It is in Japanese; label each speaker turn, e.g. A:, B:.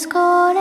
A: スコーラ